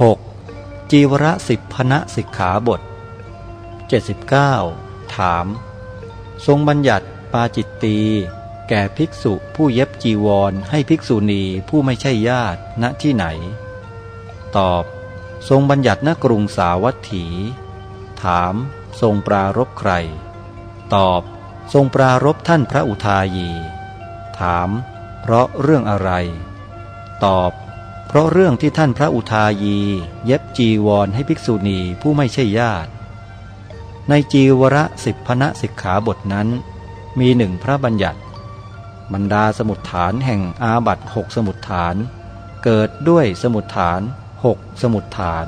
6. จีวรสิบพนะสิกขาบท 79 ถาม ทรงบัญญัติปาจิตตี แก่ภิกษุผู้เย็บจีวรให้ภิกษุณีผู้ไม่ใช่ญาติณที่ไหน ตอบ ทรงบัญญัติณกรุงสาวัตถี ถาม ทรงปรารบใคร ตอบ ทรงปรารบท่านพระอุทายี ถาม เพราะเรื่องอะไร ตอบ เพราะเรื่องที่ท่านพระอุทายี เย็บจีวรให้ภิกษุณีผู้ไม่ใช่ญาติ ในจีวรสิบพณะสิกขาบทนั้น มีหนึ่งพระบัญญัติ บรรดาสมุดฐานแห่งอาบัตหกสมุดฐาน เกิดด้วยสมุดฐานหกสมุดฐาน